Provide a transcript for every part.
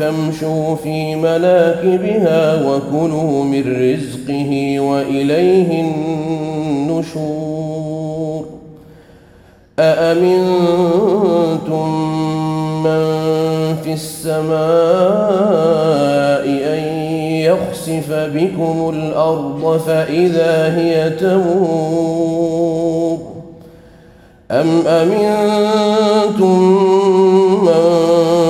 فامشوا في مناكبها وكلوا من رزقه وإليه النشور. أأمنتم من في السماء أن يخسف بكم الأرض فإذا هي تمور؟ أم أمنتم من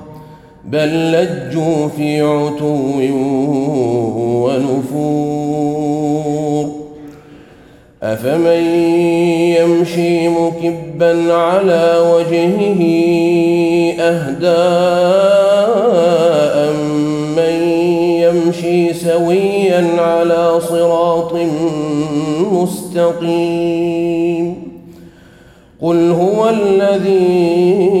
بل لجوا في عتو ونفور. أفمن يمشي مكبا على وجهه أهداء يمشي سويا على صراط مستقيم. قل هو الذي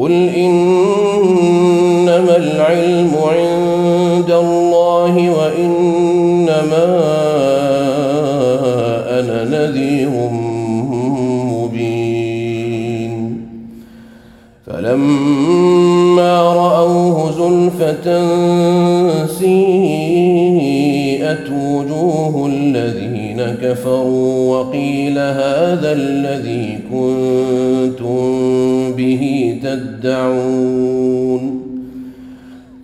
قل إنما العلم عند الله وإنما أنا نذير فلما رأوه زلفة